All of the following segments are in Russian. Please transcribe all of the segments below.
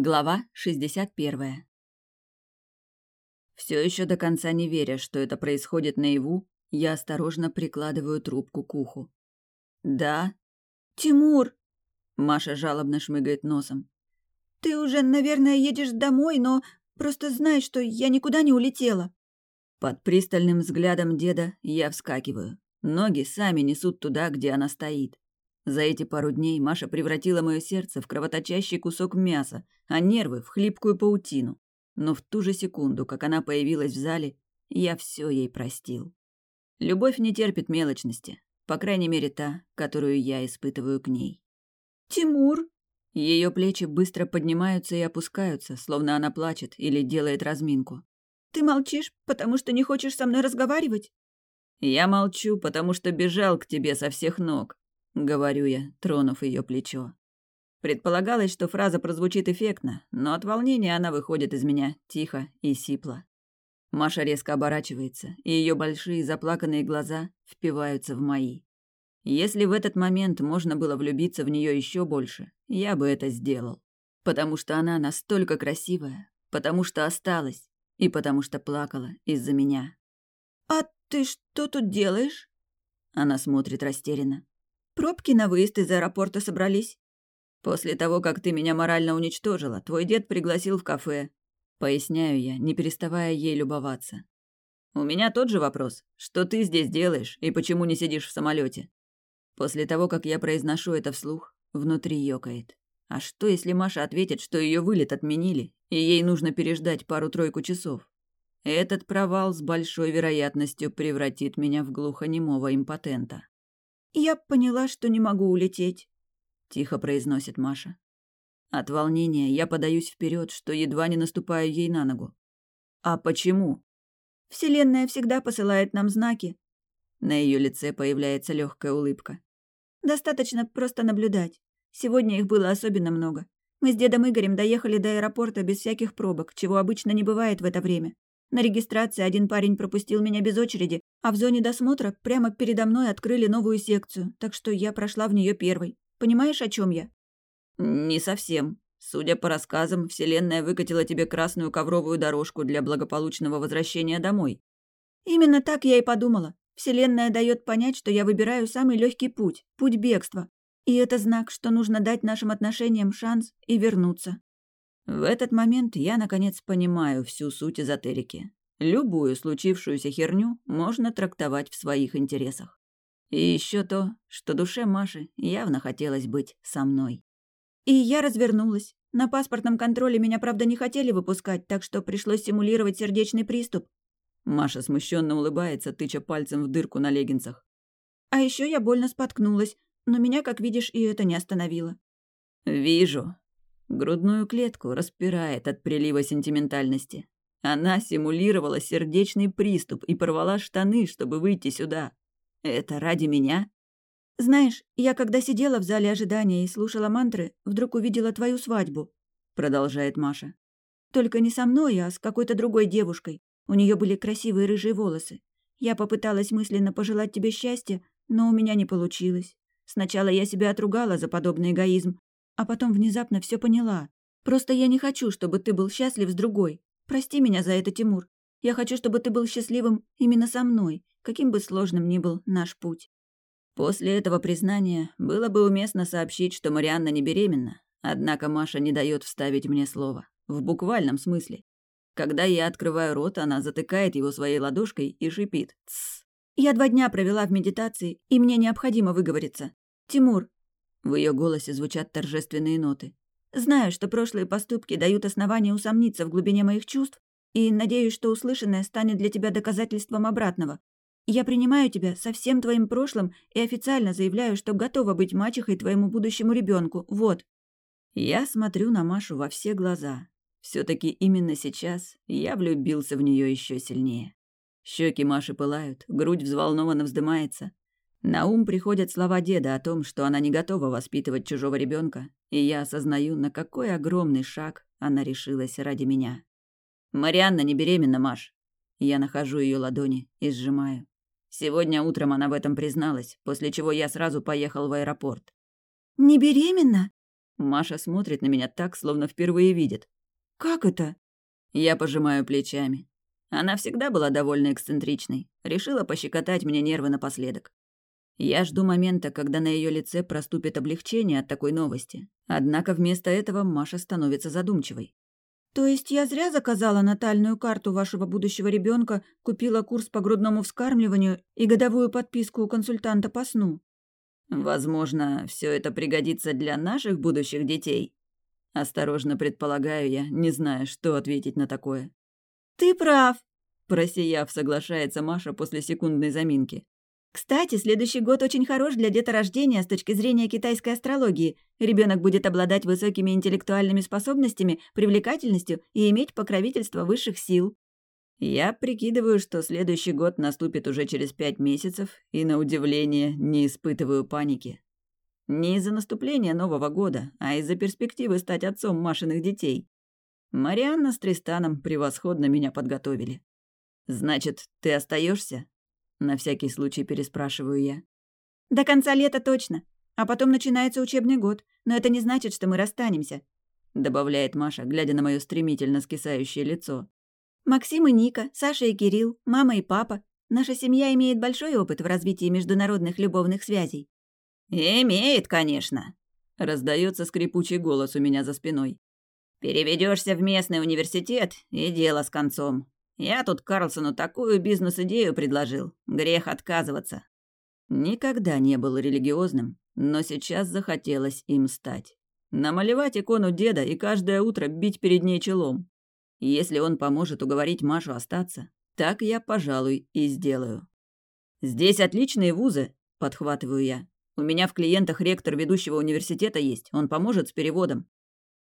Глава 61. Все еще до конца не веря, что это происходит наяву, я осторожно прикладываю трубку к уху. «Да?» «Тимур!» Маша жалобно шмыгает носом. «Ты уже, наверное, едешь домой, но просто знай, что я никуда не улетела». Под пристальным взглядом деда я вскакиваю. Ноги сами несут туда, где она стоит. За эти пару дней Маша превратила мое сердце в кровоточащий кусок мяса, а нервы в хлипкую паутину. Но в ту же секунду, как она появилась в зале, я все ей простил. Любовь не терпит мелочности, по крайней мере та, которую я испытываю к ней. «Тимур!» Ее плечи быстро поднимаются и опускаются, словно она плачет или делает разминку. «Ты молчишь, потому что не хочешь со мной разговаривать?» «Я молчу, потому что бежал к тебе со всех ног. — говорю я, тронув ее плечо. Предполагалось, что фраза прозвучит эффектно, но от волнения она выходит из меня тихо и сипло. Маша резко оборачивается, и ее большие заплаканные глаза впиваются в мои. Если в этот момент можно было влюбиться в нее еще больше, я бы это сделал. Потому что она настолько красивая, потому что осталась и потому что плакала из-за меня. «А ты что тут делаешь?» Она смотрит растерянно. Пробки на выезд из аэропорта собрались. После того, как ты меня морально уничтожила, твой дед пригласил в кафе. Поясняю я, не переставая ей любоваться. У меня тот же вопрос. Что ты здесь делаешь и почему не сидишь в самолете? После того, как я произношу это вслух, внутри ёкает. А что, если Маша ответит, что ее вылет отменили, и ей нужно переждать пару-тройку часов? Этот провал с большой вероятностью превратит меня в глухонемого импотента. «Я поняла, что не могу улететь», — тихо произносит Маша. От волнения я подаюсь вперед, что едва не наступаю ей на ногу. «А почему?» «Вселенная всегда посылает нам знаки». На ее лице появляется легкая улыбка. «Достаточно просто наблюдать. Сегодня их было особенно много. Мы с дедом Игорем доехали до аэропорта без всяких пробок, чего обычно не бывает в это время. На регистрации один парень пропустил меня без очереди, а в зоне досмотра прямо передо мной открыли новую секцию, так что я прошла в нее первой. Понимаешь, о чем я? Не совсем. Судя по рассказам, Вселенная выкатила тебе красную ковровую дорожку для благополучного возвращения домой. Именно так я и подумала. Вселенная дает понять, что я выбираю самый легкий путь, путь бегства. И это знак, что нужно дать нашим отношениям шанс и вернуться. В этот момент я, наконец, понимаю всю суть эзотерики. Любую случившуюся херню можно трактовать в своих интересах. И еще то, что душе Маши явно хотелось быть со мной. И я развернулась. На паспортном контроле меня, правда, не хотели выпускать, так что пришлось симулировать сердечный приступ. Маша смущенно улыбается, тыча пальцем в дырку на леггинсах. А еще я больно споткнулась, но меня, как видишь, и это не остановило. «Вижу», Грудную клетку распирает от прилива сентиментальности. Она симулировала сердечный приступ и порвала штаны, чтобы выйти сюда. Это ради меня? Знаешь, я когда сидела в зале ожидания и слушала мантры, вдруг увидела твою свадьбу, продолжает Маша. Только не со мной, а с какой-то другой девушкой. У нее были красивые рыжие волосы. Я попыталась мысленно пожелать тебе счастья, но у меня не получилось. Сначала я себя отругала за подобный эгоизм, а потом внезапно все поняла. Просто я не хочу, чтобы ты был счастлив с другой. Прости меня за это, Тимур. Я хочу, чтобы ты был счастливым именно со мной, каким бы сложным ни был наш путь». После этого признания было бы уместно сообщить, что Марианна не беременна, однако Маша не дает вставить мне слово. В буквальном смысле. Когда я открываю рот, она затыкает его своей ладошкой и шипит. «Тссс». «Я два дня провела в медитации, и мне необходимо выговориться. Тимур, в ее голосе звучат торжественные ноты. «Знаю, что прошлые поступки дают основания усомниться в глубине моих чувств, и надеюсь, что услышанное станет для тебя доказательством обратного. Я принимаю тебя со всем твоим прошлым и официально заявляю, что готова быть мачехой твоему будущему ребенку. Вот». Я смотрю на Машу во все глаза. все таки именно сейчас я влюбился в нее еще сильнее. Щеки Маши пылают, грудь взволнованно вздымается. На ум приходят слова деда о том, что она не готова воспитывать чужого ребенка, и я осознаю, на какой огромный шаг она решилась ради меня. «Марианна не беременна, Маш». Я нахожу ее ладони и сжимаю. Сегодня утром она в этом призналась, после чего я сразу поехал в аэропорт. «Не беременна?» Маша смотрит на меня так, словно впервые видит. «Как это?» Я пожимаю плечами. Она всегда была довольно эксцентричной. Решила пощекотать мне нервы напоследок. Я жду момента, когда на ее лице проступит облегчение от такой новости. Однако вместо этого Маша становится задумчивой. «То есть я зря заказала натальную карту вашего будущего ребенка, купила курс по грудному вскармливанию и годовую подписку у консультанта по сну?» «Возможно, все это пригодится для наших будущих детей?» Осторожно предполагаю я, не зная, что ответить на такое. «Ты прав», – просияв, соглашается Маша после секундной заминки. Кстати, следующий год очень хорош для деторождения с точки зрения китайской астрологии. Ребенок будет обладать высокими интеллектуальными способностями, привлекательностью и иметь покровительство высших сил. Я прикидываю, что следующий год наступит уже через пять месяцев, и, на удивление, не испытываю паники. Не из-за наступления Нового года, а из-за перспективы стать отцом Машиных детей. Марианна с Тристаном превосходно меня подготовили. «Значит, ты остаешься? На всякий случай переспрашиваю я. «До конца лета точно. А потом начинается учебный год. Но это не значит, что мы расстанемся», — добавляет Маша, глядя на мое стремительно скисающее лицо. «Максим и Ника, Саша и Кирилл, мама и папа. Наша семья имеет большой опыт в развитии международных любовных связей». «Имеет, конечно», — раздается скрипучий голос у меня за спиной. Переведешься в местный университет, и дело с концом. Я тут Карлсону такую бизнес-идею предложил. Грех отказываться. Никогда не был религиозным, но сейчас захотелось им стать. Намалевать икону деда и каждое утро бить перед ней челом. Если он поможет уговорить Машу остаться, так я, пожалуй, и сделаю. «Здесь отличные вузы», — подхватываю я. «У меня в клиентах ректор ведущего университета есть, он поможет с переводом».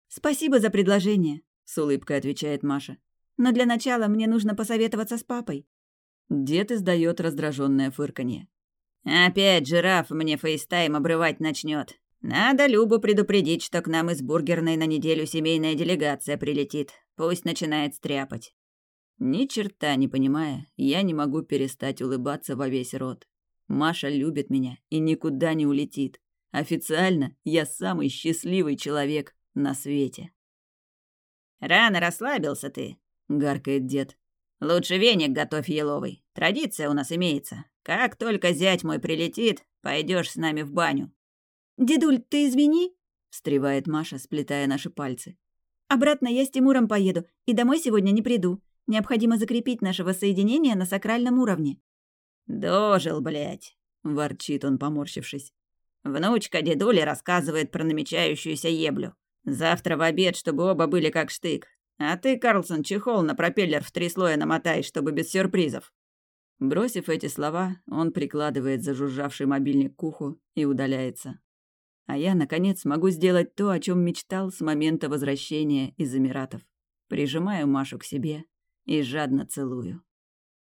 «Спасибо за предложение», — с улыбкой отвечает Маша. Но для начала мне нужно посоветоваться с папой». Дед издает раздраженное фырканье. «Опять жираф мне FaceTime обрывать начнет. Надо Любу предупредить, что к нам из бургерной на неделю семейная делегация прилетит. Пусть начинает стряпать». Ни черта не понимая, я не могу перестать улыбаться во весь рот. Маша любит меня и никуда не улетит. Официально я самый счастливый человек на свете. «Рано расслабился ты», — гаркает дед. «Лучше веник готовь еловый. Традиция у нас имеется. Как только зять мой прилетит, пойдешь с нами в баню». «Дедуль, ты извини?» — встревает Маша, сплетая наши пальцы. «Обратно я с Тимуром поеду, и домой сегодня не приду. Необходимо закрепить наше воссоединение на сакральном уровне». «Дожил, блядь!» — ворчит он, поморщившись. Внучка дедули рассказывает про намечающуюся еблю. Завтра в обед, чтобы оба были как штык. А ты, Карлсон, чехол на пропеллер в три слоя намотай, чтобы без сюрпризов». Бросив эти слова, он прикладывает зажужжавший мобильник к уху и удаляется. А я, наконец, могу сделать то, о чем мечтал с момента возвращения из Эмиратов. Прижимаю Машу к себе и жадно целую.